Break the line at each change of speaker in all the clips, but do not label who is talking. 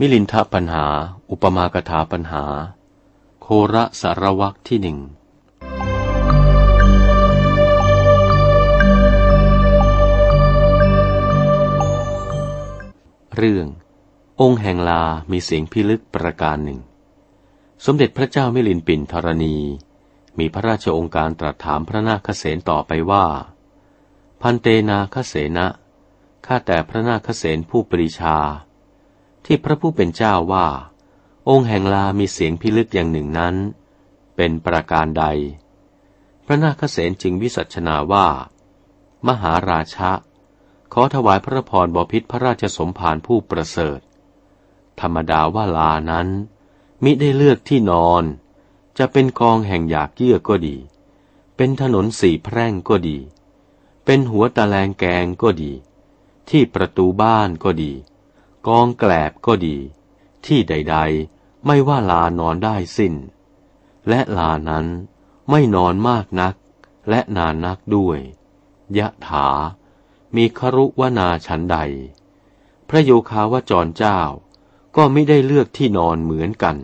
มิลินทปัญหา อุปมากถาปัญหา โคระสารวักที่หนึ่ง เรื่อง องค์แห่งลา มีเสียงพิลึกประการหนึ่ง สมเด็จพระเจ้ามิลินปินธรณี มีพระราชองค์การตรัสถามพระนาคเษนต่อไปว่า พันเตนาคเสนะ ข้าแต่พระนาคเษนผู้ปรีชา ที่พระผู้เป็นเจ้าว่า องค์แห่งลามีเสียงพิลึกอย่างหนึ่งนั้น เป็นประการใด พระนาคเษนจึงวิสัชนาว่า มหาราชะ ขอถวายพระพรบพิษพระราชสมภารผู้ประเสริฐ ธรรมดาว่าลานั้น มิได้เลือกที่นอน จะเป็นกองแห่งหยากเยื่อก็ดี เป็นถนนสี่แพร่งก็ดี เป็นหัวตะแลงแกงก็ดี ที่ประตูบ้านก็ดี กองแกลบก็ดี ที่ใด ๆ ไม่ว่าลานอนได้สิ้น และลานั้นไม่นอนมากนัก และนานนักด้วยยะถา มีครุวนาฉันใด พระโยคาวจรเจ้า ก็ไม่ได้เลือกที่นอนเหมือนกัน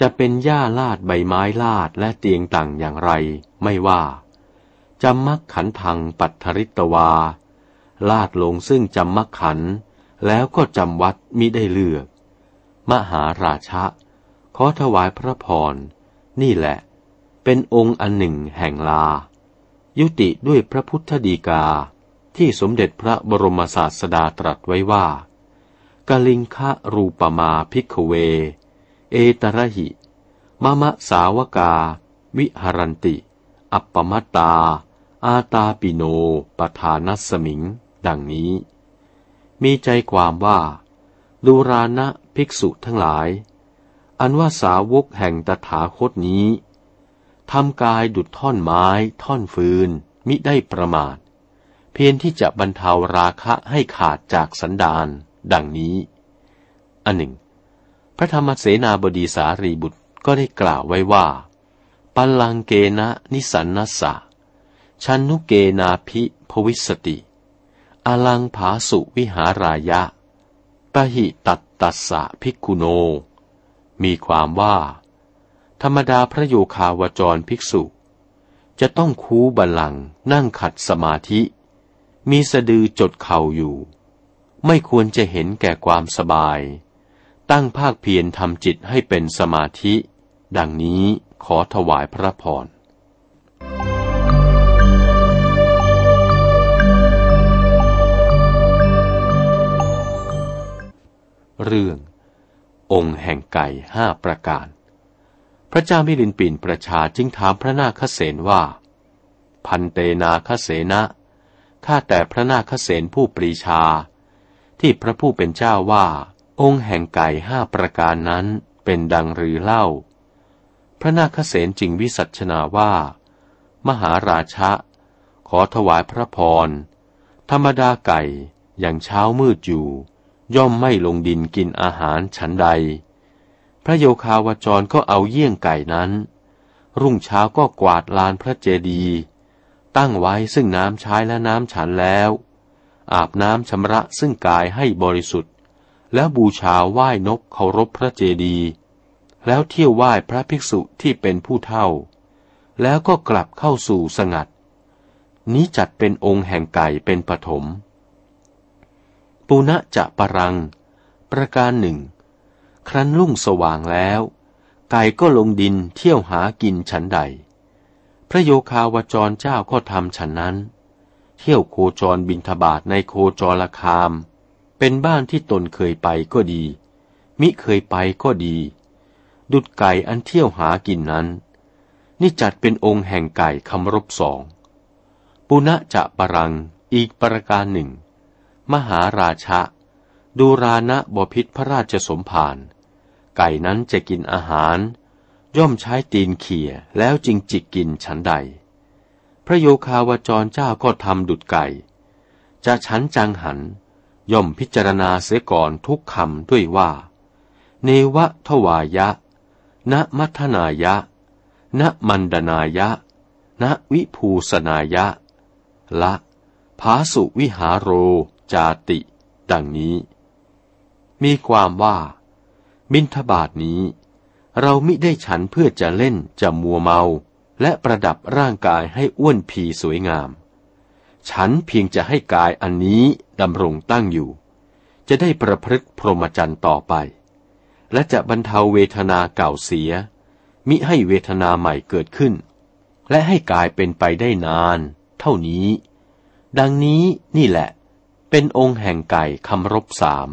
จะเป็นหญ้าลาดใบไม้ลาดและเตียงต่างอย่างไร ไม่ว่าจำมักขันทังปัทธริตวา ลาดลงซึ่งจำมักขัน แล้วก็จำวัดมิได้เลือก มหาราชะ ขอถวายพระพร นี่แหละ เป็นองค์อันหนึ่งแห่งลา ยุติด้วยพระพุทธดีกาที่สมเด็จพระบรมศาสดาตรัสไว้ว่ากลิงคะรูปมาพิกเว เอตระหิ มะมะสาวกา วิหรันติ อัปปมัตตา อาตาปิโนปทานัสมิง ดังนี้ มีใจความว่า ดูรานะภิกษุทั้งหลาย อันว่าสาวกแห่งตถาคตนี้ทำกายดุดท่อนไม้ ท่อนฟืน มิได้ประมาท เพียงที่จะบรรเทาราคะให้ขาดจากสันดานดังนี้ อันหนึ่ง พระธรรมเสนาบดีสารีบุตรก็ได้กล่าวไว้ว่า ปัลลังเกนะนิสันนัสสะชันนุเกนาภิภวิสติ อลังผาสุวิหารายะ ปะหิตัตตัสสะภิกขุโน มีความว่า ธรรมดาพระโยคาวจรภิกษุ จะต้องคูบัลลังนั่งขัดสมาธิ มีสะดือจดเข่าอยู่ ไม่ควรจะเห็นแก่ความสบาย ตั้งภาคเพียรทำจิตให้เป็นสมาธิ ดังนี้ขอถวายพระพร เรื่อง องค์แห่งไก่ห้าประการ พระเจ้ามิลินปินประชาจึงถามพระนาคเษนว่า พันเตนาคเสนะข้าแต่พระนาคเษนผู้ปรีชา ที่พระผู้เป็นเจ้าว่า องค์แห่งไก่ห้าประการนั้นเป็นดังหรือเล่า พระนาคเษนจึงวิสัชนาว่า มหาราชะ ขอถวายพระพร ธรรมดาไก่อย่างเช้ามืดอยู่ ย่อมไม่ลงดินกินอาหารฉันใด พระโยคาวจรก็เอาเยี่ยงไก่นั้น รุ่งเช้าก็กวาดลานพระเจดีย์ตั้งไว้ซึ่งน้ำใช้และน้ำฉันแล้ว อาบน้ำชำระซึ่งกายให้บริสุทธิ์ แล้วบูชาไหว้นกเคารพพระเจดีย์แล้วเที่ยวไหว้พระภิกษุที่เป็นผู้เท่า แล้วก็กลับเข้าสู่สงัด นี้จัดเป็นองค์แห่งไก่เป็นปฐม ปุณะจะปรัง ประการหนึ่ง ครั้นลุ่งสว่างแล้ว ไก่ก็ลงดินเที่ยวหากินฉันใด พระโยคาวจรเจ้าก็ทำฉันนั้น เที่ยวโคจรบินทบาทในโคจรคาม เป็นบ้านที่ตนเคยไปก็ดี มิเคยไปก็ดี ดุดไก่อันเที่ยวหากินนั้น นี่จัดเป็นองค์แห่งไก่คำรบสองปุณะจะปรังอีกประการหนึ่ง มหาราชะ ดูรานะบพิษพระราชสมภาร ไก่นั้นจะกินอาหาร ย่อมใช้ตีนเขี่ยแล้วจึงจิกกินฉันใด พระโยคาวจรเจ้าก็ทำดุดไก่ จะฉันจังหัน ย่อมพิจารณาเสียก่อนทุกคำด้วยว่า เนวะทวายะ ณมัทนายะ ณมันดนายะ ณวิภูสนายะ ละภาสุวิหารโร จาติ ดังนี้ มีความว่า บินทบาทนี้ เรามิได้ฉันเพื่อจะเล่นจะมัวเมา และประดับร่างกายให้อ้วนพีสวยงาม ฉันเพียงจะให้กายอันนี้ดำรงตั้งอยู่ จะได้ประพฤติพรหมจรรย์ต่อไป และจะบรรเทาเวทนาเก่าเสีย มิให้เวทนาใหม่เกิดขึ้น และให้กายเป็นไปได้นาน เท่านี้ดังนี้นี่แหละ เป็นองค์แห่งไก่คำรบสาม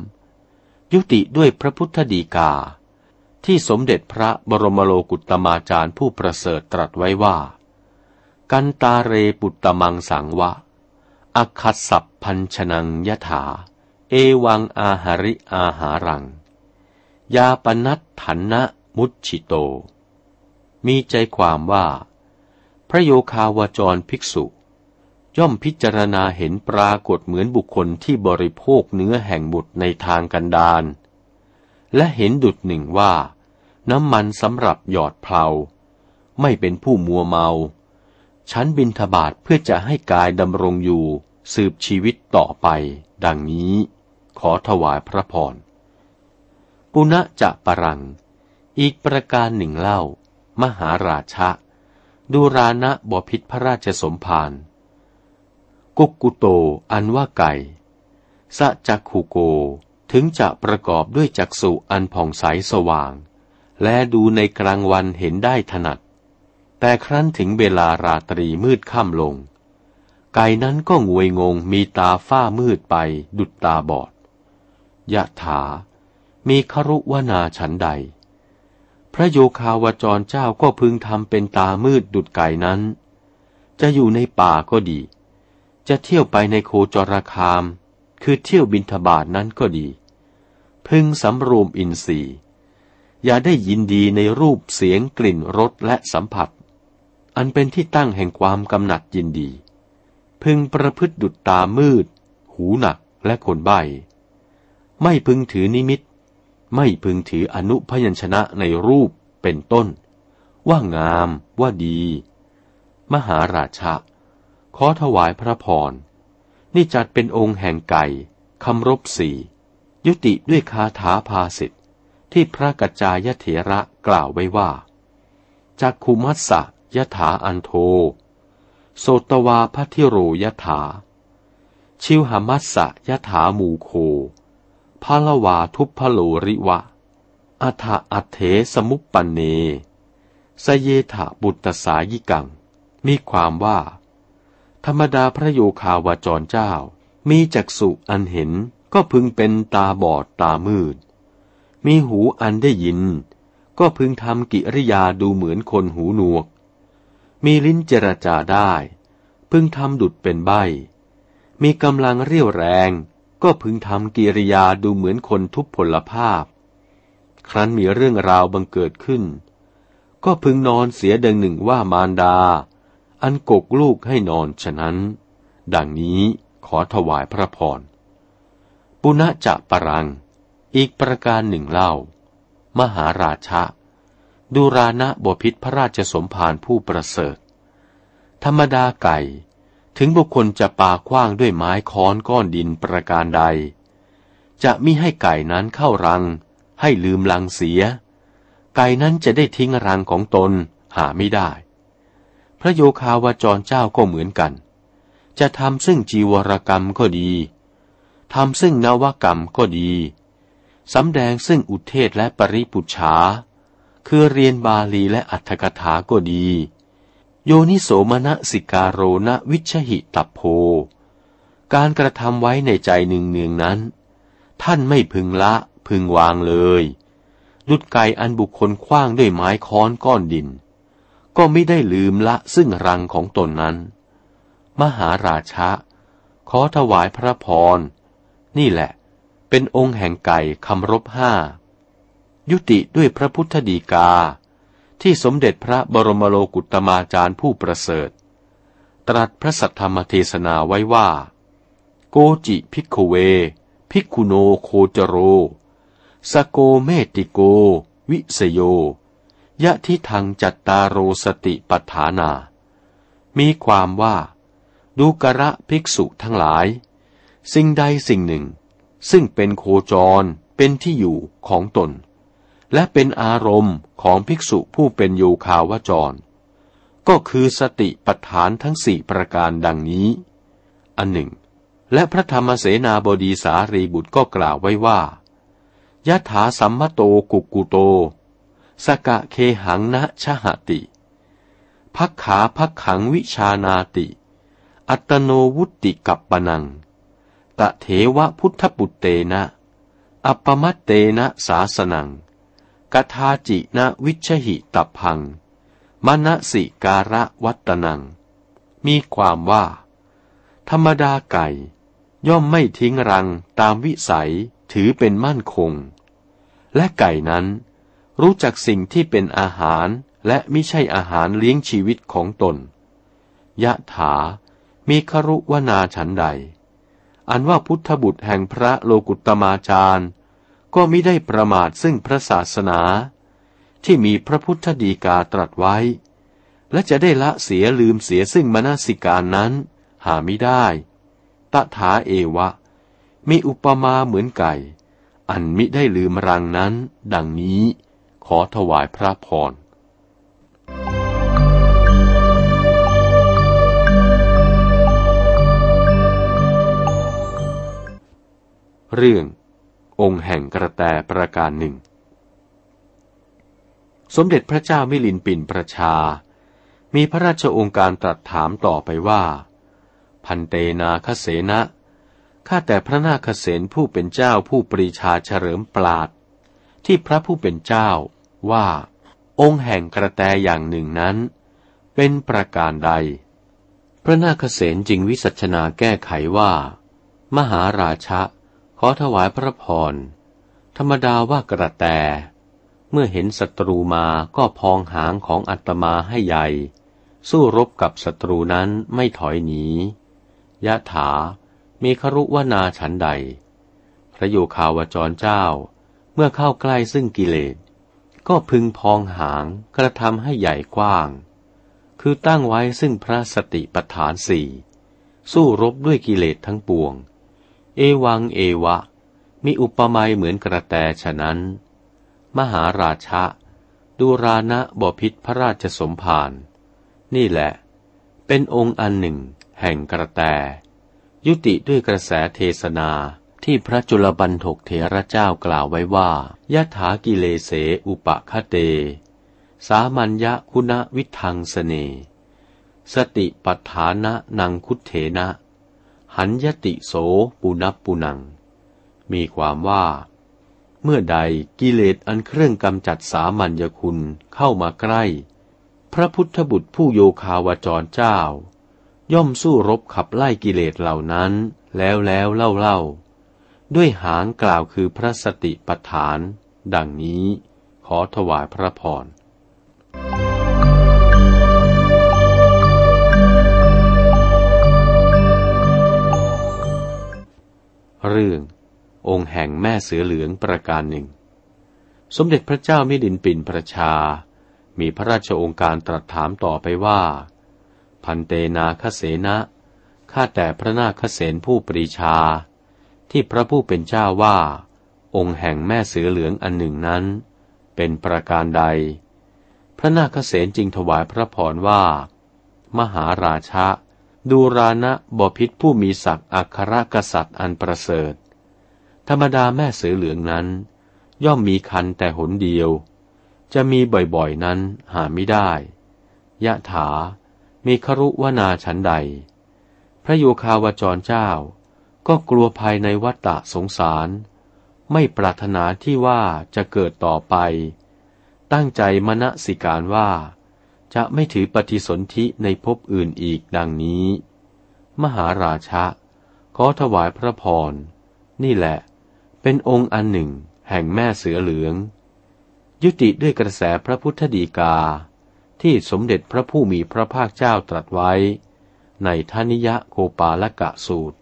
ยุติด้วยพระพุทธดีกา ที่สมเด็จพระบรมโลกุตมาจารย์ผู้ประเสริฐตรัสไว้ว่า กันตาเรปุตตมังสังวะ อคัสสัพพัญชนังยถา เอวังอาหาริอาหารัง ยาปนัตถันนะมุตชิโต มีใจความว่า พระโยคาวจรภิกษุ ย่อมพิจารณาเห็นปรากฏเหมือนบุคคลที่บริโภคเนื้อแห่งบุตรในทางกันดารและเห็นดุดหนึ่งว่า น้ำมันสำหรับหยอดเพลาไม่เป็นผู้มัวเมาฉันบินทบาทเพื่อจะให้กายดำรงอยู่สืบชีวิตต่อไป ดังนี้ ขอถวายพระพร ปุณะจะปรัง อีกประการหนึ่งเล่า มหาราชะดูรานะบพิษพระราชสมภาร กุกกุโต อันว่าไก่สะจักขุโก ถึงจะประกอบด้วยจักษุอันผ่องใสสว่าง และดูในกลางวันเห็นได้ถนัด แต่ครั้นถึงเวลาราตรีมืดค่ำลง ไก่นั้นก็งวยงงมีตาฝ้ามืดไปดุดตาบอด ยะถา มีครุวนาฉันใด พระโยคาวจรเจ้าก็พึงทำเป็นตามืดดุดไก่นั้น จะอยู่ในป่าก็ดี จะเที่ยวไปในโคจรคาม คือเที่ยวบินทบาทนั้นก็ดี พึงสำรวมอินทรีย์ อย่าได้ยินดีในรูปเสียงกลิ่นรสและสัมผัส อันเป็นที่ตั้งแห่งความกำหนัดยินดี พึงประพฤติดุจตามืด หูหนักและคนใบ้ไม่พึงถือนิมิต ไม่พึงถืออนุพยัญชนะในรูปเป็นต้น ว่างามว่าดี มหาราชา ขอถวายพระพร นี่จัดเป็นองค์แห่งไก่คำรบสี่ ยุติด้วยคาถาภาสิทธิ์ที่พระกัจจายเถระกล่าวไว้ว่า จากคุมัสสะยถาอันโท โสตวาพัทิโรยถา ชิวหามัสสะยถามูโคพาลวาทุพพโลริวะ อัฏอัเถสมุปปเนสเยถาบุตตสายิกัง มีความว่า ธรรมดาพระโยคาวาจรเจ้า มีจักษุอันเห็นก็พึงเป็นตาบอดตามืด มีหูอันได้ยิน ก็พึงทำกิริยาดูเหมือนคนหูหนวก มีลิ้นเจรจาได้ พึงทำดุดเป็นใบ มีกำลังเรี่ยวแรง ก็พึงทำกิริยาดูเหมือนคนทุพพลภาพ ครั้นมีเรื่องราวบังเกิดขึ้น ก็พึงนอนเสียดังหนึ่งว่ามารดา อันกกลูกให้นอนฉะนั้น ดังนี้ขอถวายพระพร ปุณจะปรัง อีกประการหนึ่งเล่า มหาราชะ ดูรานะบพิษพระราชสมภารผู้ประเสริฐ ธรรมดาไก่ ถึงบุคคลจะปาคว้างด้วยไม้ค้อนก้อนดินประการใด จะมิให้ไก่นั้นเข้ารัง ให้ลืมรังเสีย ไก่นั้นจะได้ทิ้งรังของตนหาไม่ได้ ระโยคาวาจรเจ้าก็เหมือนกัน จะทำซึ่งจีวรกรรมก็ดีทำซึ่งนวกรรมก็ดีสำแดงซึ่งอุเทศและปริปุชา คือเรียนบาลีและอัตถกถาก็ดี โยนิโสมณสิกาโรณวิชหิตับโพ การกระทำไว้ในใจหนึ่งเนืองนั้น ท่านไม่พึงละพึงวางเลย ดุดไก่อันบุคคลคว้างด้วยไม้ค้อนก้อนดิน ก็ไม่ได้ลืมละซึ่งรังของตนนั้น มหาราชะ ขอถวายพระพร นี่แหละ เป็นองค์แห่งไก่คำรบห้า ยุติด้วยพระพุทธดีกา ที่สมเด็จพระบรมโลกุตมาจารย์ผู้ประเสริฐ ตรัสพระสัทธรรมเทศนาไว้ว่า โกจ ภิกขเว ภิกขุโนโคจโร สโกเปตติโก วิสโย ยะทิทังจัตตาโรสติปัฏฐานา มีความว่า ดูกรภิกษุทั้งหลาย สิ่งใดสิ่งหนึ่ง ซึ่งเป็นโคจรเป็นที่อยู่ของตน และเป็นอารมณ์ของภิกษุผู้เป็นโยคาวจร ก็คือสติปัฏฐานทั้งสี่ประการดังนี้ อันหนึ่ง และพระธรรมเสนาบดีสารีบุตรก็กล่าวไว้ว่ายะถาสัมมโตกุกุโต สกะเคหังนะชหติพักขาพักขังวิชานาติ อัตโนวุติกับปนัง ตะเถวะพุทธปุตเตนะ อัปปมัตเตนะสาสนังกทาจินะวิชหิตับพัง มณสิการะวัตนัง มีความว่า ธรรมดาไก่ ย่อมไม่ทิ้งรังตามวิสัยถือเป็นมั่นคง และไก่นั้น รู้จักสิ่งที่เป็นอาหารและไม่ใช่อาหารเลี้ยงชีวิตของตน ยะถา มีครุวนาฉันใด อันว่าพุทธบุตรแห่งพระโลกุตมาจารย์ก็มิได้ประมาทซึ่งพระศาสนา ที่มีพระพุทธดีกาตรัสไว้ และจะได้ละเสียลืมเสียซึ่งมนสิการนั้น หาไม่ได้ ตถาเอวะ มีอุปมาเหมือนไก่ อันมิได้ลืมรังนั้น ดังนี้ ขอถวายพระพรเรื่อง องค์แห่งกระแตประการหนึ่ง สมเด็จพระเจ้ามิลินปินประชา มีพระราชองค์การตรัสถามต่อไปว่า พันเตนาคเสนะข้าแต่พระนาคเสนผู้เป็นเจ้าผู้ปรีชาเฉลิมปราด ที่พระผู้เป็นเจ้า ว่า องค์แห่งกระแตอย่างหนึ่งนั้น เป็นประการใด พระนาคเสนจึงวิสัชนาแก้ไขว่า มหาราชะ ขอถวายพระพร ธรรมดาว่ากระแต เมื่อเห็นศัตรูมาก็พองหางของอัตมาให้ใหญ่ สู้รบกับศัตรูนั้นไม่ถอยหนียะถา มีครุวนาฉันใด พระโยคาวจรเจ้า เมื่อเข้าใกล้ซึ่งกิเลส ก็พึงพองหางกระทำให้ใหญ่กว้าง คือตั้งไว้ซึ่งพระสติปัฏฐานสี่สู้รบด้วยกิเลสทั้งปวง เอวังเอวะ มีอุปมาเหมือนกระแตฉะนั้น มหาราชะดูรานะบพิษพระราชสมภารนี่แหละ เป็นองค์อันหนึ่ง แห่งกระแต ยุติด้วยกระแสเทศนา ที่พระจุลบันทกเถระเจ้ากล่าวไว้ว่ายะถากิเลเสอุปคเต สามัญญคุณวิทังสเสนสติปัฏฐานะนังคุเถนะ หันยติโสปุนับปุนัง มีความว่า เมื่อใดกิเลสอันเครื่องกำจัดสามัญญคุณเข้ามาใกล้ พระพุทธบุตรผู้โยคาวจรเจ้า ย่อมสู้รบขับไล่กิเลสเหล่านั้นแล้วแล้วเล่าเล่า ด้วยหางกล่าวคือพระสติปัฏฐาน ดังนี้ขอถวายพระพรเรื่อง องค์แห่งแม่เสือเหลืองประการหนึ่ง สมเด็จพระเจ้ามิดินปินประชา มีพระราชองค์การตรัสถามต่อไปว่า พันเตนาคเสนะข้าแต่พระนาคเสนผู้ปรีชา ที่พระผู้เป็นเจ้าว่า องค์แห่งแม่เสือเหลืองอันหนึ่งนั้น เป็นประการใด พระนาคเสนจึงถวายพระพรว่า มหาราชะดูรานะบพิษผู้มีศักดิ์อัครกษัตริย์อันประเสริฐ ธรรมดาแม่เสือเหลืองนั้น ย่อมมีคันแต่หนเดียว จะมีบ่อยๆนั้นหาไม่ได้ ยะถา มีครุวนาฉันใด พระโยคาวจรเจ้า ก็กลัวภายในวัฏฏะสงสาร ไม่ปรารถนาที่ว่าจะเกิดต่อไป ตั้งใจมณสิการว่า จะไม่ถือปฏิสนธิในภพอื่นอีกดังนี้ มหาราชะ ขอถวายพระพร นี่แหละ เป็นองค์อันหนึ่งแห่งแม่เสือเหลือง ยุติด้วยกระแสพระพุทธดีกา ที่สมเด็จพระผู้มีพระภาคเจ้าตรัสไว้ ในทนิยะโคปาลกะสูตร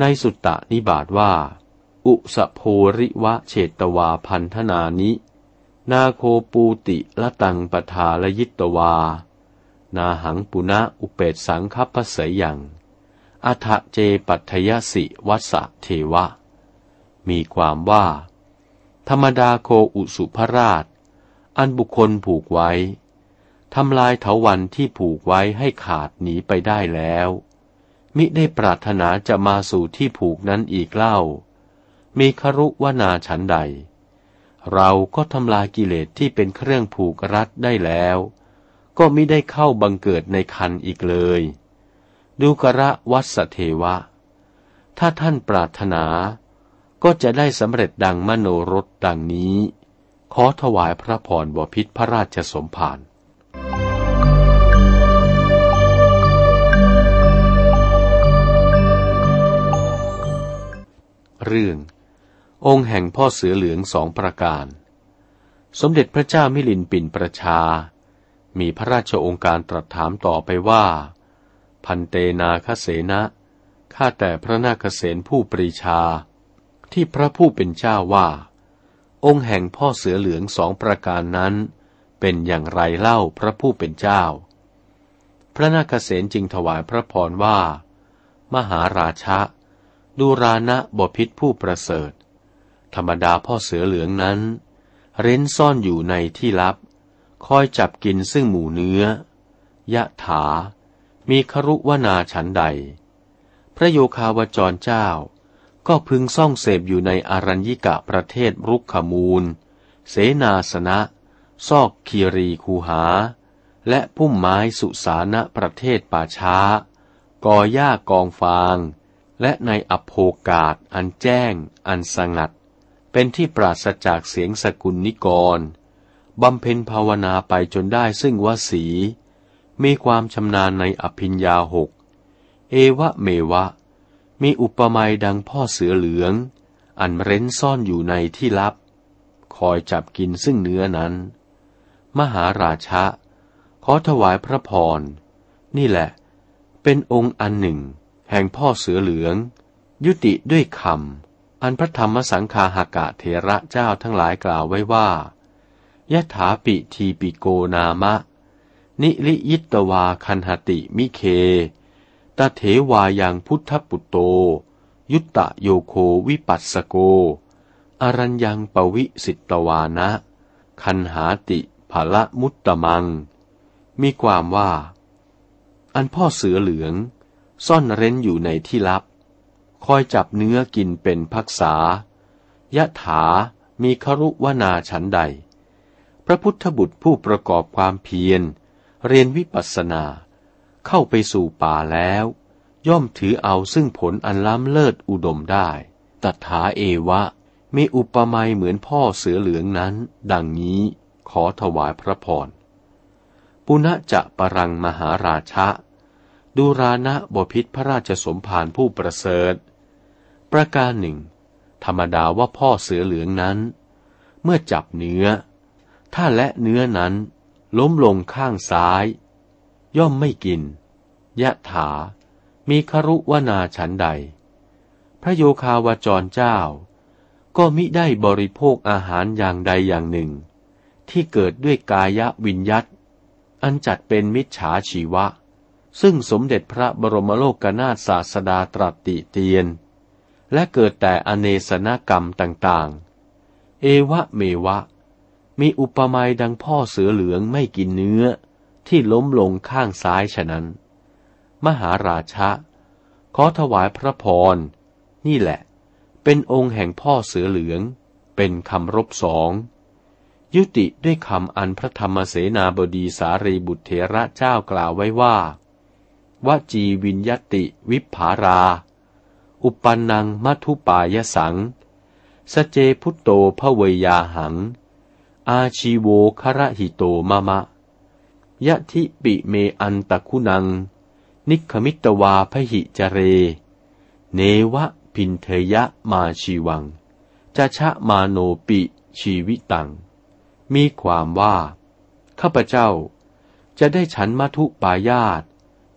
ในสุตตนิบาตว่า อุสโพริวะเฉตวาพันธนานิ นาโคปูติละตังปทาลยิตวา นาหังปุณะอุเปตสังคัพเสยยังอัฐเจปัทยสิวัสเทวะ มีความว่า ธรรมดาโคอุสุภราช อันบุคคลผูกไว้ทำลายเถาวันที่ผูกไว้ให้ขาดหนีไปได้แล้ว มิได้ปรารถนาจะมาสู่ที่ผูกนั้นอีกเล่า มีครุวนาฉันใด เราก็ทำลายกิเลสที่เป็นเครื่องผูกรัดได้แล้ว ก็มิได้เข้าบังเกิดในคันอีกเลย ดูกระวัสเทวะ ถ้าท่านปรารถนา ก็จะได้สำเร็จดังมโนรสดังนี้ ขอถวายพระพรบพิษพระราชสมภาร เรื่อง องค์แห่งพ่อเสือเหลืองสองประการ สมเด็จพระเจ้ามิลินปินประชา มีพระราชองค์การตรัสถามต่อไปว่า พันเตนาคเสนะข้าแต่พระนาคเสนผู้ปรีชา ที่พระผู้เป็นเจ้าว่า องค์แห่งพ่อเสือเหลืองสองประการนั้น เป็นอย่างไรเล่าพระผู้เป็นเจ้า พระนาคเษนจึงถวายพระพรว่า มหาราชะ ดูรานะบพิษผู้ประเสริฐ ธรรมดาพ่อเสือเหลืองนั้น เร้นซ่อนอยู่ในที่ลับ คอยจับกินซึ่งหมูเนื้อ ยะถา มีครุวนาฉันใด พระโยคาวจรเจ้า ก็พึงซ่องเสพอยู่ในอารัญญิกะประเทศรุกขมูล เสนาสนะ ซอกคีรีคูหา และพุ่มไม้สุสานะประเทศป่าช้ากอหญ้ากองฟาง และในอโภกาศอันแจ้ง อันสงัด เป็นที่ปราศจากเสียงสกุลนิกรบำเพ็ญภาวนาไปจนได้ซึ่งวสี มีความชำนาญในอภิญญาหก เอวะเมวะ มีอุปมาดังพ่อเสือเหลือง อันเร้นซ่อนอยู่ในที่ลับ คอยจับกินซึ่งเนื้อนั้น มหาราชะ ขอถวายพระพร นี่แหละ เป็นองค์อันหนึ่ง แห่งพ่อเสือเหลือง ยุติด้วยคำอันพระธรรมสังคาหากะเทระเจ้าทั้งหลายกล่าวไว้ว่ายะถาปิทีปิโกนามะ นิลิยิตวาคันหติมิเคตเถวายังพุทธปุตโต ยุตตะโยโควิปัสสโก อรัญยังปวิสิตวานะ คันหาติภละมุตตมัง มีความว่า อันพ่อเสือเหลือง ซ่อนเร้นอยู่ในที่ลับ คอยจับเนื้อกินเป็นพักษายะถามีครุวนาฉันใด พระพุทธบุตรผู้ประกอบความเพียร เรียนวิปัสสนา เข้าไปสู่ป่าแล้ว ย่อมถือเอาซึ่งผลอันล้ำเลิศอุดมได้ตถาเอวะ มีอุปมาเหมือนพ่อเสือเหลืองนั้น ดังนี้ขอถวายพระพร ปุณจะปรังมหาราชะ ดูรานะบพิษพระราชสมภารผู้ประเสริฐ ประการหนึ่ง ธรรมดาว่าพ่อเสือเหลืองนั้น เมื่อจับเนื้อ ถ้าและเนื้อนั้น ล้มลงข้างซ้าย ย่อมไม่กิน ยะถา มีครุวนาฉันใด พระโยคาวจรเจ้า ก็มิได้บริโภคอาหารอย่างใดอย่างหนึ่ง ที่เกิดด้วยกายวิญยัตอันจัดเป็นมิจฉาชีวะ ซึ่งสมเด็จพระบรมโลกนาถศาสดาตรัสติเตียน และเกิดแต่อเนสนกรรมต่างๆ เอวะเมวะ มีอุปมาดังพ่อเสือเหลืองไม่กินเนื้อที่ล้มลงข้างซ้ายฉะนั้น มหาราชะ ขอถวายพระพร นี่แหละ เป็นองค์แห่งพ่อเสือเหลือง เป็นคำรบสอง ยุติด้วยคำอันพระธรรมเสนาบดีสารีบุตรเถระเจ้ากล่าวไว้ว่า วจีวิญยติวิภารา อุปันนังมัทุปายสัง สเจพุตโตพเวยาหัง อาชีโวคระหิโตมะมะ ยะทิปิเมอันตะคุนัง นิคมิตวาพหิจเร เนวะพินเทยะมาชีวัง จะชะมาโนปิชีวิตัง มีความว่า ข้าพเจ้าจะได้ฉันมัทุปายาต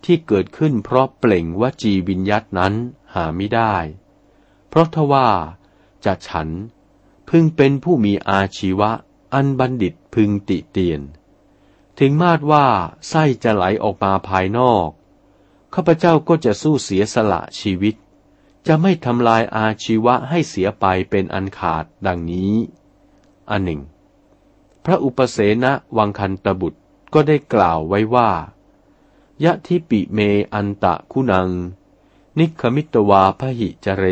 ที่เกิดขึ้นเพราะเปล่งวจีวิญยัตนั้นหาไม่ได้ เพราะทว่าจะฉันพึงเป็นผู้มีอาชีวะ อันบัณฑิตพึงติเตียน ถึงมาดว่าไส้จะไหลออกมาภายนอกข้าพเจ้าก็จะสู้เสียสละชีวิต จะไม่ทำลายอาชีวะให้เสียไปเป็นอันขาดดังนี้ อันหนึ่ง พระอุปเสนวังคันตบุตรก็ได้กล่าวไว้ว่า ยะทิปิเมอันตะคุณัง นิคมิตวาพหิจเร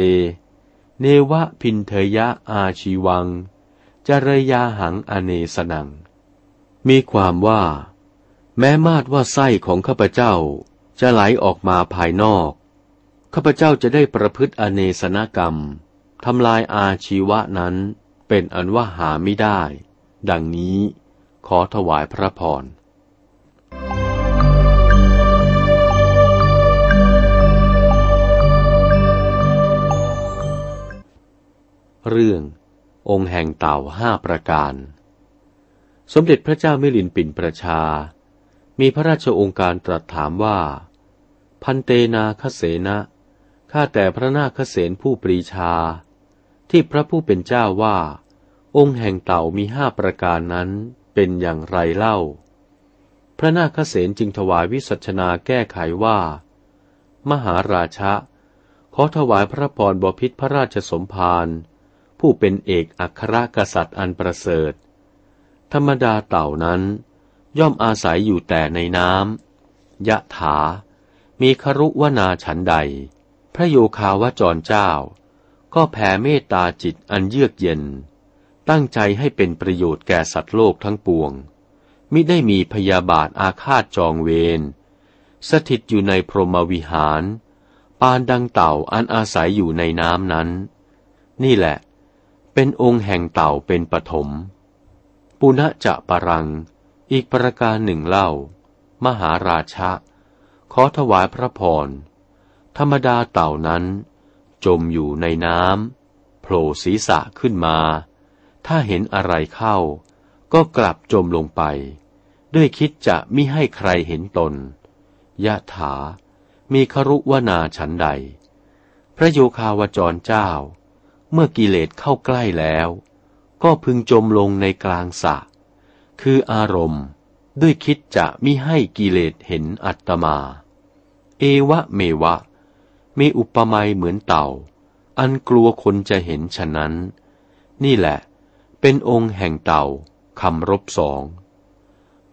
เนวะพินเทยะอาชีวัง จเรยาหังอเนสนัง มีความว่า แม้มาดว่าไส้ของข้าพเจ้าจะไหลออกมาภายนอก ข้าพเจ้าจะได้ประพฤติอเนสนกรรมทำลายอาชีวะนั้นเป็นอันว่าหาไม่ได้ ดังนี้ขอถวายพระพร เรื่อง องค์แห่งเต่าห้าประการ สมเด็จพระเจ้ามิลินปินประชา มีพระราชองค์การตรัสถามว่า พันเตนาคเสนะข้าแต่พระนาคเสนผู้ปรีชา ที่พระผู้เป็นเจ้าว่า องค์แห่งเต่ามีห้าประการนั้นเป็นอย่างไรเล่า พระนาคเสนจึงถวายวิสัชนาแก้ไขว่า มหาราชะขอถวายพระพรบพิษพระราชสมภาร ผู้เป็นเอกอัครกษัตริย์อันประเสริฐ ธรรมดาเต่านั้น ย่อมอาศัยอยู่แต่ในน้ำยะถา มีครุวนาฉันใด พระโยคาวจรเจ้า ก็แผ่เมตตาจิตอันเยือกเย็น ตั้งใจให้เป็นประโยชน์แก่สัตว์โลกทั้งปวง มิได้มีพยาบาทอาฆาตจองเวร สถิตอยู่ในพรหมวิหาร ปานดังเต่าอันอาศัยอยู่ในน้ำนั้น นี่แหละ เป็นองค์แห่งเต่าเป็นปฐม ปุณจะปรัง อีกประการหนึ่งเล่า มหาราชะ ขอถวายพระพร ธรรมดาเต่านั้น จมอยู่ในน้ำโผล่ศีรษะขึ้นมา ถ้าเห็นอะไรเข้า ก็กลับจมลงไป ด้วยคิดจะมิให้ใครเห็นตน ยะถา มีครุวนาฉันใด พระโยคาวจรเจ้า เมื่อกิเลสเข้าใกล้แล้ว ก็พึงจมลงในกลางสะ คืออารมณ์ ด้วยคิดจะมิให้กิเลสเห็นอัตมา เอวะเมวะ มีอุปมาเหมือนเต่า อันกลัวคนจะเห็นฉะนั้น นี่แหละ เป็นองค์แห่งเต่าคำรบสอง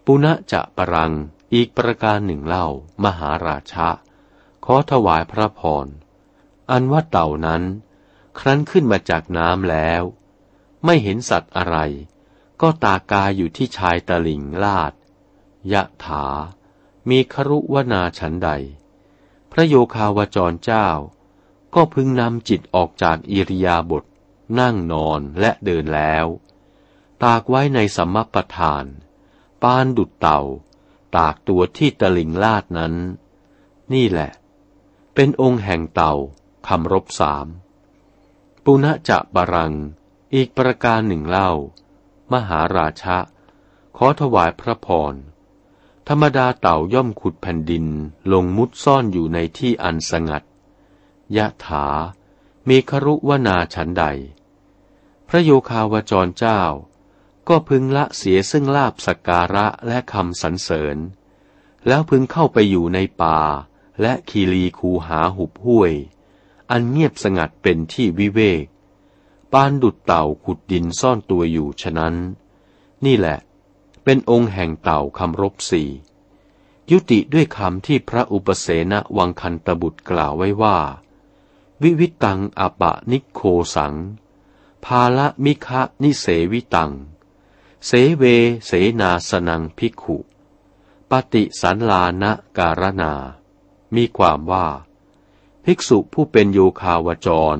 ปุณะจะปรังอีกประการหนึ่งเล่ามหาราชะ ขอถวายพระพร อันว่าเต่านั้น ครั้นขึ้นมาจากน้ำแล้ว ไม่เห็นสัตว์อะไร ก็ตากาอยู่ที่ชายตะลิงลาด ยะถา มีครุวนาฉันใด พระโยคาวจรเจ้า ก็พึงนำจิตออกจากอิริยาบถนั่งนอนและเดินแล้ว ตากไว้ในสัมมปทาน ปานดุดเต่า ตากตัวที่ตะลิงลาดนั้น นี่แหละ เป็นองค์แห่งเต่าคำรบสาม ปุณจะบารัง อีกประการหนึ่งเล่า มหาราชะ ขอถวายพระพร ธรรมดาเต่าย่อมขุดแผ่นดินลงมุดซ่อนอยู่ในที่อันสงัด ยะถา มีครุวนาฉันใด พระโยคาวจรเจ้า ก็พึงละเสียซึ่งลาบสการะและคำสรรเสริญ แล้วพึงเข้าไปอยู่ในป่าและคีรีคูหาหุบห้วย อันเงียบสงัดเป็นที่วิเวก ปานดุดเต่าขุดดินซ่อนตัวอยู่ฉะนั้น นี่แหละ เป็นองค์แห่งเต่าคำรบสี่ยุติด้วยคำที่พระอุปเสนวังคันตบุตรกล่าวไว้ว่า วิวิตังอปะนิโคสัง ภาละมิคะนิเสวิตัง เสเวเสนาสนังพิกขุ ปฏิสันลานะการนา มีความว่า ภิกษุผู้เป็นโยคาวจร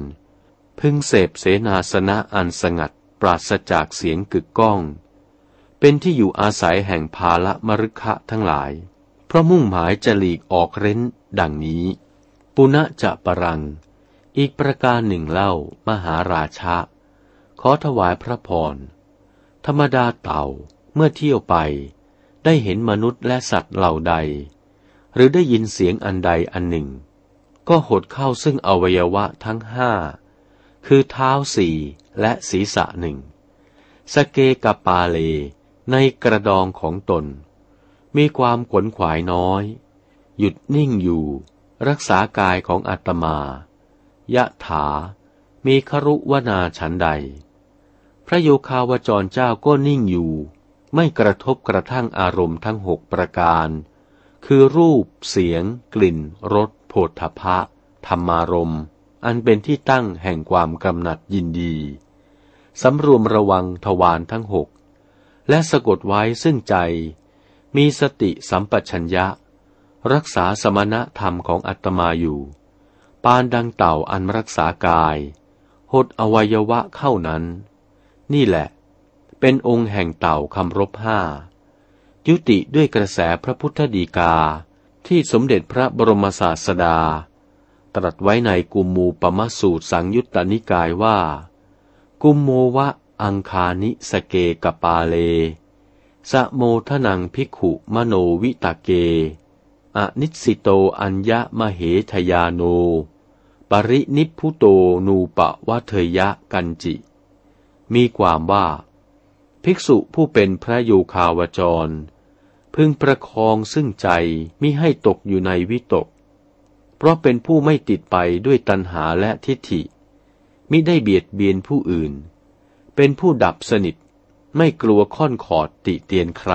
พึงเสพเสนาสนะอันสงัดปราศจากเสียงกึกก้อง เป็นที่อยู่อาศัยแห่งภาละมรุคะทั้งหลาย เพราะมุ่งหมายจะหลีกออกเร้น ดังนี้ ปุณะจะปรัง อีกประการหนึ่งเล่ามหาราชะ ขอถวายพระพร ธรรมดาเต่าเมื่อเที่ยวไป ได้เห็นมนุษย์และสัตว์เหล่าใด หรือได้ยินเสียงอันใดอันหนึ่ง ก็หดเข้าซึ่งอวัยวะทั้งห้า คือเท้าสี่และศีรษะหนึ่ง สเกกปาเลในกระดองของตน มีความขวนขวายน้อย หยุดนิ่งอยู่ รักษากายของอาตมา ยะถา มีครุวนาฉันใด พระโยคาวจรเจ้าก็นิ่งอยู่ ไม่กระทบกระทั่งอารมณ์ทั้งหกประการ คือรูป เสียง กลิ่น รส โผฏฐพะ ธรรมารมณ์ อันเป็นที่ตั้งแห่งความกำหนัดยินดี สำรวมระวังทวารทั้งหก และสะกดไว้ซึ่งใจ มีสติสัมปชัญญะ รักษาสมณธรรมของอัตมาอยู่ ปานดังเต่าอันรักษากาย หดอวัยวะเข้านั้น นี่แหละ เป็นองค์แห่งเต่าคำรบห้า ยุติด้วยกระแสพระพุทธดีกา ที่สมเด็จพระบรมศาสดา ตรัสไว้ในกุมมูปมสูตรสังยุตตนิกายว่า กุมโมวะอังคานิสเกกปาเล สะโมทนังพิขุมโนวิตาเก อนิสิโตอัญญะมเหทยาโน ปรินิพุโตนูปะวะเทยะกันจิ มีความว่า ภิกษุผู้เป็นพระโยคาวจร พึงประคองซึ่งใจมิให้ตกอยู่ในวิตก เพราะเป็นผู้ไม่ติดไปด้วยตัณหาและทิฏฐิ มิได้เบียดเบียนผู้อื่น เป็นผู้ดับสนิท ไม่กลัวค่อนขอดติเตียนใคร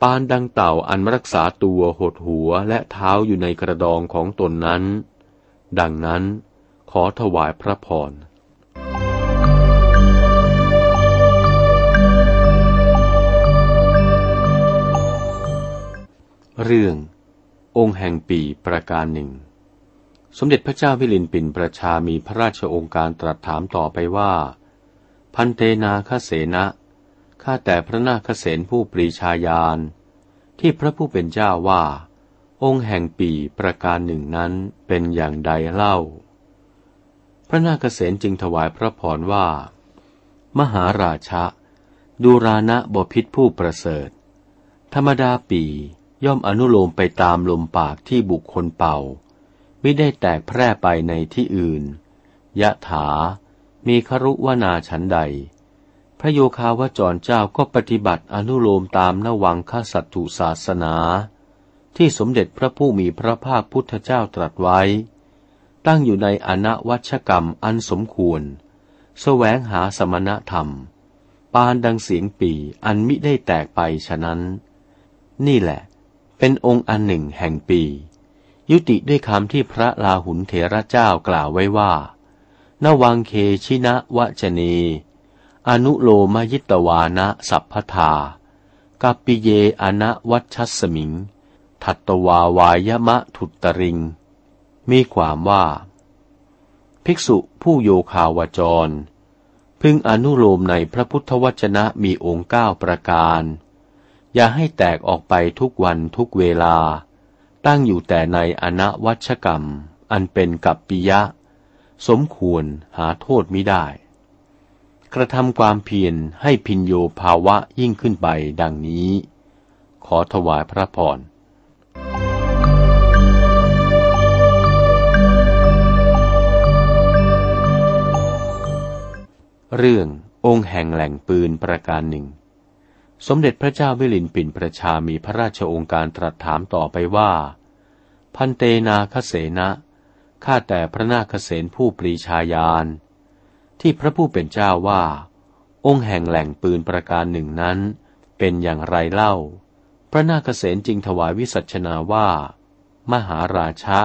ปานดังเต่าอันรักษาตัวหดหัวและเท้าอยู่ในกระดองของตนนั้น ดังนั้นขอถวายพระพร เรื่อง องค์แห่งปีประการหนึ่ง สมเด็จพระเจ้าวิลินปินประชามีพระราชองค์การตรัสถามต่อไปว่า พันเตนาคเสนะข้าแต่พระนาคเสนผู้ปรีชาญาณที่พระผู้เป็นเจ้าว่า องค์แห่งปีประการหนึ่งนั้นเป็นอย่างใดเล่า พระนาคเสนจึงถวายพระพรว่า มหาราชะดูรานะบพิษผู้ประเสริฐ ธรรมดาปี ย่อมอนุโลมไปตามลมปากที่บุคคลเป่า ไม่ได้แตกแพร่ไปในที่อื่น ยะถา มีครุวนาฉันใด พระโยคาวจรเจ้าก็ปฏิบัติอนุโลมตามนวังคสัตถุศาสนา ที่สมเด็จพระผู้มีพระภาคพุทธเจ้าตรัสไว้ ตั้งอยู่ในอนวัชกรรมอันสมควร แสวงหาสมณธรรม ปานดังเสียงปีอันมิได้แตกไปฉะนั้น นี่แหละ เป็นองค์อันหนึ่งแห่งปี ยุติด้วยคำที่พระลาหุนเถระเจ้ากล่าวไว้ว่า นวังเคชินะวะจเน อนุโลมยิตวานะสัพพทากัปปิเยอนะวัชสมิง ทัตตวาวายมะถุตริง มีความว่า ภิกษุผู้โยคาวจร พึงอนุโลมในพระพุทธวจนะมีองค์เก้าประการ อย่าให้แตกออกไปทุกวันทุกเวลา ตั้งอยู่แต่ในอนวัชกรรม อันเป็นกับปิยะ สมควรหาโทษมิได้ กระทำความเพียรให้พินโยภาวะยิ่งขึ้นไปดังนี้ ขอถวายพระพรเรื่ององค์แห่งแหล่งปืนประการหนึ่ง สมเด็จพระเจ้าวิลินปินประชามีพระราชองค์การตรัสถามต่อไปว่า พันเตนาคเสนะข้าแต่พระนาคเสนผู้ปรีชาญาณที่พระผู้เป็นเจ้าว่า องค์แห่งแหล่งปืนประการหนึ่งนั้น เป็นอย่างไรเล่า พระนาคเสนจึงถวายวิสัชนาว่า มหาราชะ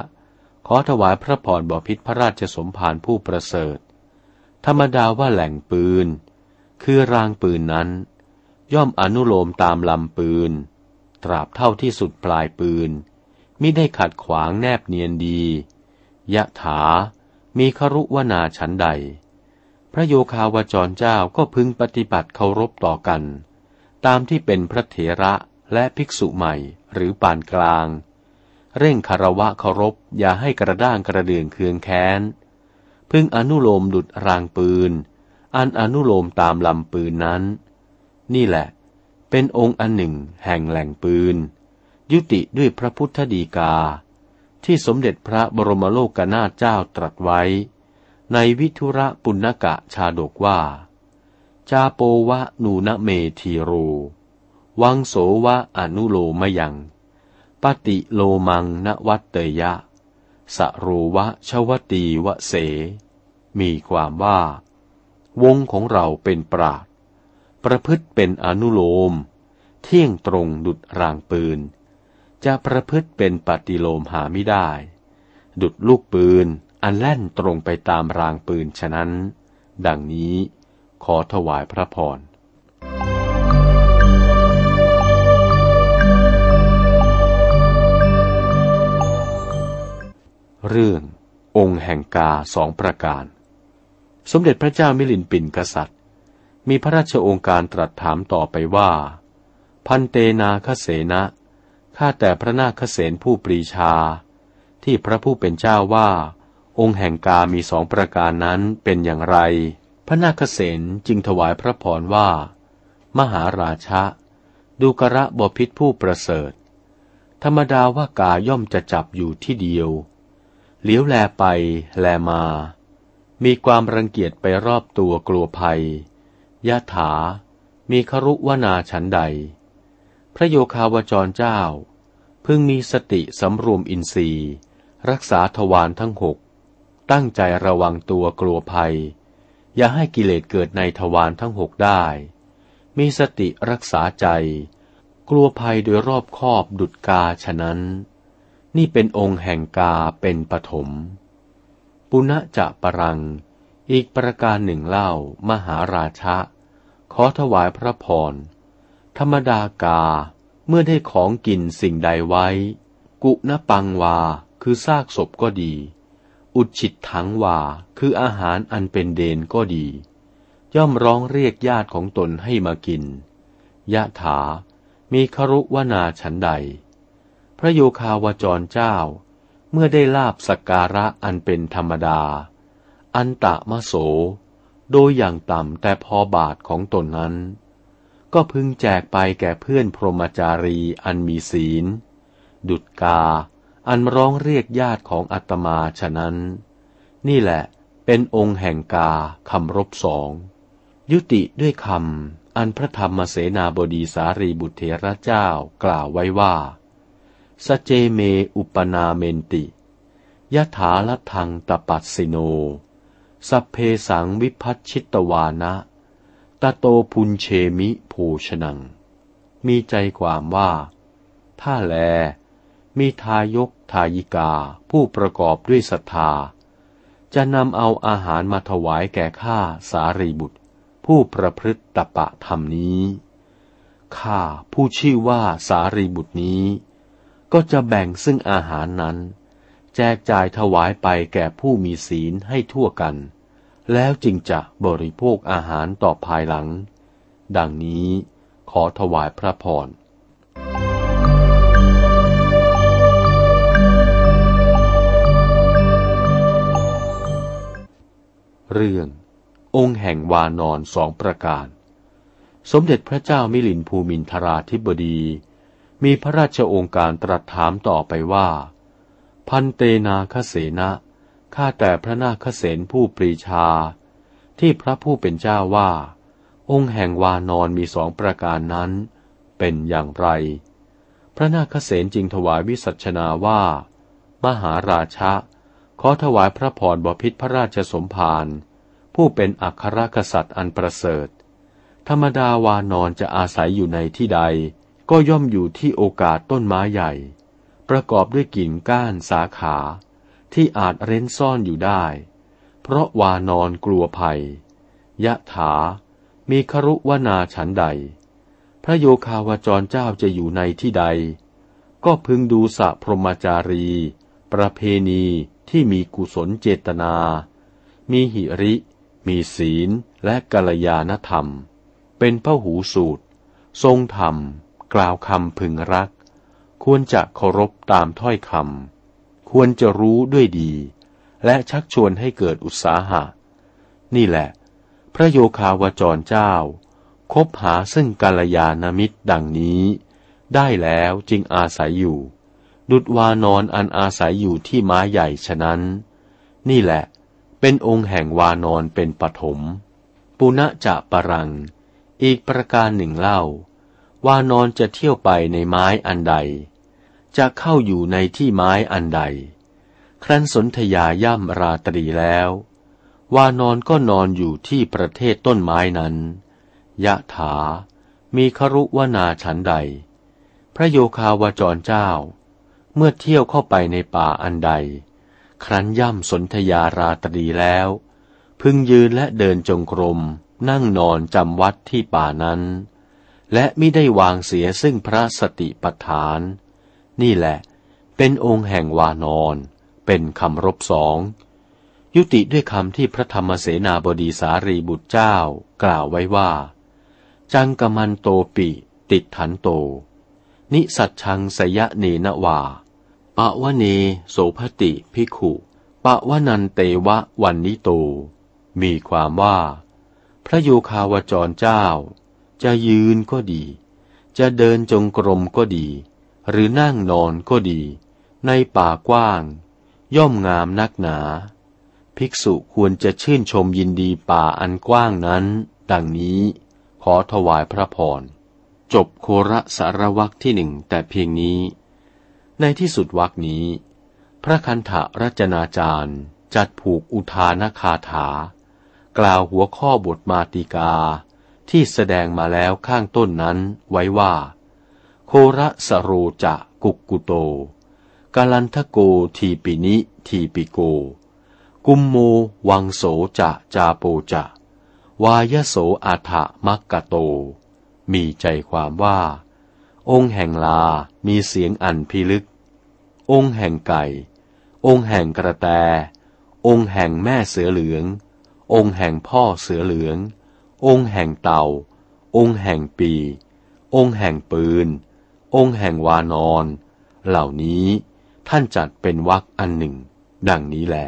ขอถวายพระพรบพิษพระราชสมภารผู้ประเสริฐ ธรรมดาว่าแหล่งปืน คือรางปืนนั้น ย่อมอนุโลมตามลำปืน ตราบเท่าที่สุดปลายปืน มิได้ขัดขวางแนบเนียนดี ยะถา มีครุวนาฉันใด พระโยคาวจรเจ้าก็พึงปฏิบัติเคารพต่อกัน ตามที่เป็นพระเถระและภิกษุใหม่หรือปานกลาง เร่งคารวะเคารพอย่าให้กระด้างกระเดืองเคืองแค้น พึงอนุโลมดุดรางปืน อันอนุโลมตามลำปืนนั้น นี่แหละ เป็นองค์อันหนึ่งแห่งแหล่งปืน ยุติด้วยพระพุทธดีกา ที่สมเด็จพระบรมโลกนาถเจ้าตรัสไว้ ในวิทุระปุณกะชาดกว่า จาโปวะนูนเมทีโร วังโสวะอนุโลมยังปฏิโลมังนวัตเตยะ สโรวะชวตีวะเส มีความว่า วงของเราเป็นปราด ประพฤติเป็นอนุโลม เที่ยงตรงดุดรางปืน จะประพฤติเป็นปฏิโลมหาไม่ได้ ดุดลูกปืนอันแล่นตรงไปตามรางปืนฉะนั้น ดังนี้ขอถวายพระพรเรื่ององค์แห่งกาสองประการ สมเด็จพระเจ้ามิลินปินกษัตริย์ มีพระราชองค์การตรัสถามต่อไปว่า พันเตนาคเสนะข้าแต่พระนาคเสนผู้ปรีชา ที่พระผู้เป็นเจ้าว่า องค์แห่งกามีสองประการนั้นเป็นอย่างไร พระนาคเสนจึงถวายพระพรว่า มหาราชะดูกระบพิษผู้ประเสริฐ ธรรมดาว่ากาย่อมจะจับอยู่ที่เดียวเลี้ยวแลไปแลมา มีความรังเกียจไปรอบตัวกลัวภัย ยะถา มีครุวนาฉันใด พระโยคาวจรเจ้า พึงมีสติสำรวมอินทรีย์ รักษาทวารทั้งหก ตั้งใจระวังตัวกลัวภัย อย่าให้กิเลสเกิดในทวารทั้งหกได้ มีสติรักษาใจ กลัวภัยโดยรอบคอบดุดกาฉะนั้น นี่เป็นองค์แห่งกาเป็นปฐม ปุณะจะปรังอีกประการหนึ่งเล่ามหาราชะ ขอถวายพระพร ธรรมดากา เมื่อได้ของกินสิ่งใดไว้ กุณปังวา คือซากศพก็ดี อุดฉิดถังวา คืออาหารอันเป็นเดนก็ดี ย่อมร้องเรียกญาติของตนให้มากิน ยะถา มีครุวนาฉันใด พระโยคาวจรเจ้า เมื่อได้ลาบสักการะอันเป็นธรรมดา อันตะมะโส โดยอย่างต่ำแต่พอบาทของตนนั้น ก็พึงแจกไปแก่เพื่อนพรหมจารีอันมีศีล ดุจกา อันร้องเรียกญาติของอัตมาฉะนั้น นี่แหละเป็นองค์แห่งกาคำรบสอง ยุติด้วยคำอันพระธรรมเสนาบดีสารีบุตรเถระเจ้ากล่าวไว้ว่าสเจเมอุปนาเมนติยถาลทังตปัสสิโน สัพเพสังวิพัชชิตวานะตะโตพุนเชมิโภชนัง มีใจความว่า ถ้าแล มีทายกทายิกาผู้ประกอบด้วยศรัทธา จะนำเอาอาหารมาถวายแก่ข้าสารีบุตร ผู้ประพฤติตปะธรรมนี้ข้าผู้ชื่อว่าสารีบุตรนี้ ก็จะแบ่งซึ่งอาหารนั้น จกจ่ายถวายไปแก่ผู้มีศีลให้ทั่วกัน แล้วจึงจะบริโภคอาหารต่อภายหลัง ดังนี้ขอถวายพระพรเรื่อง องค์แห่งวานอนสองประการ สมเด็จพระเจ้ามิลินภูมินทราธิบดี มีพระราชองค์การตรัสถามต่อไปว่า พันเตนาคเสนะข้าแต่พระนาคเสนผู้ปรีชา ที่พระผู้เป็นเจ้าว่า องค์แห่งวานอนมีสองประการนั้น เป็นอย่างไร พระนาคเสนจึงถวายวิสัชนาว่า มหาราชะ ขอถวายพระพรบพิษพระราชสมภารผู้เป็นอัครกษัตริย์อันประเสริฐ ธรรมดาวานอนจะอาศัยอยู่ในที่ใด ก็ย่อมอยู่ที่โอกาสต้นไม้ใหญ่ ประกอบด้วยกิ่งก้านสาขาที่อาจเร้นซ่อนอยู่ได้ เพราะวานอนกลัวภัย ยะถา มีครุวนาฉันใด พระโยคาวจรเจ้าจะอยู่ในที่ใด ก็พึงดูสะพรหมจารี ประเพณีที่มีกุศลเจตนา มีหิริ มีศีลและกัลยาณธรรม เป็นพระหูสูตร ทรงธรรม กล่าวคำพึงรัก ควรจะเคารพตามถ้อยคำควรจะรู้ด้วยดี และชักชวนให้เกิดอุตสาหะ นี่แหละ พระโยคาวจรเจ้า คบหาซึ่งกาลยานมิตรดังนี้ ได้แล้วจึงอาศัยอยู่ ดุดวานอนอันอาศัยอยู่ที่ม้าใหญ่ฉะนั้น นี่แหละ เป็นองค์แห่งวานอนเป็นปฐมปุณะจะปรัง อีกประการหนึ่งเล่า ว่านอนจะเที่ยวไปในไม้อันใด จะเข้าอยู่ในที่ไม้อันใด ครั้นสนธยาย่ำราตรีแล้ว วานอนก็นอนอยู่ที่ประเทศต้นไม้นั้น ยะถา มีครุวนาฉันใด พระโยคาวจรเจ้า เมื่อเที่ยวเข้าไปในป่าอันใด ครั้นย่ำสนธยาราตรีแล้ว พึงยืนและเดินจงกรม นั่งนอนจำวัดที่ป่านั้น และไม่ได้วางเสียซึ่งพระสติปัฏฐาน นี่แหละ เป็นองค์แห่งวานอนเป็นคำรบสอง ยุติด้วยคำที่พระธรรมเสนาบดีสารีบุตรเจ้า กล่าวไว้ว่า จังกมันโตปิ ติดถันโต นิสัตชังสยะเนนวาปะวะเนโสภติพิขุปะวะนันเตวะวันนิโต มีความว่า พระโยคาวจรเจ้า จะยืนก็ดี จะเดินจงกรมก็ดี หรือนั่งนอนก็ดี ในป่ากว้าง ย่อมงามนักหนา ภิกษุควรจะชื่นชมยินดีป่าอันกว้างนั้น ดังนี้ ขอถวายพระพร จบโคระสารวักที่หนึ่งแต่เพียงนี้ ในที่สุดวักนี้ พระคันธะรัจนาจารย์จัดผูกอุทานคาถา กล่าวหัวข้อบทมาติกาที่แสดงมาแล้วข้างต้นนั้นไว้ว่า ระสโรจะกุกกุโตกาลันทโกทีปินิทีปิโก กุมโมวังโสจะจาโปจะ วายโสอาถะมักกะโต มีใจความว่า องค์แห่งลา มีเสียงอันพิลึก องค์แห่งไก่ องค์แห่งกระแต องค์แห่งแม่เสือเหลือง องค์แห่งพ่อเสือเหลือง องค์แห่งเต่า องค์แห่งปี องค์แห่งปืน องค์แห่งวานอน เหล่านี้ท่านจัดเป็นวักอันหนึ่ง ดังนี้แหละ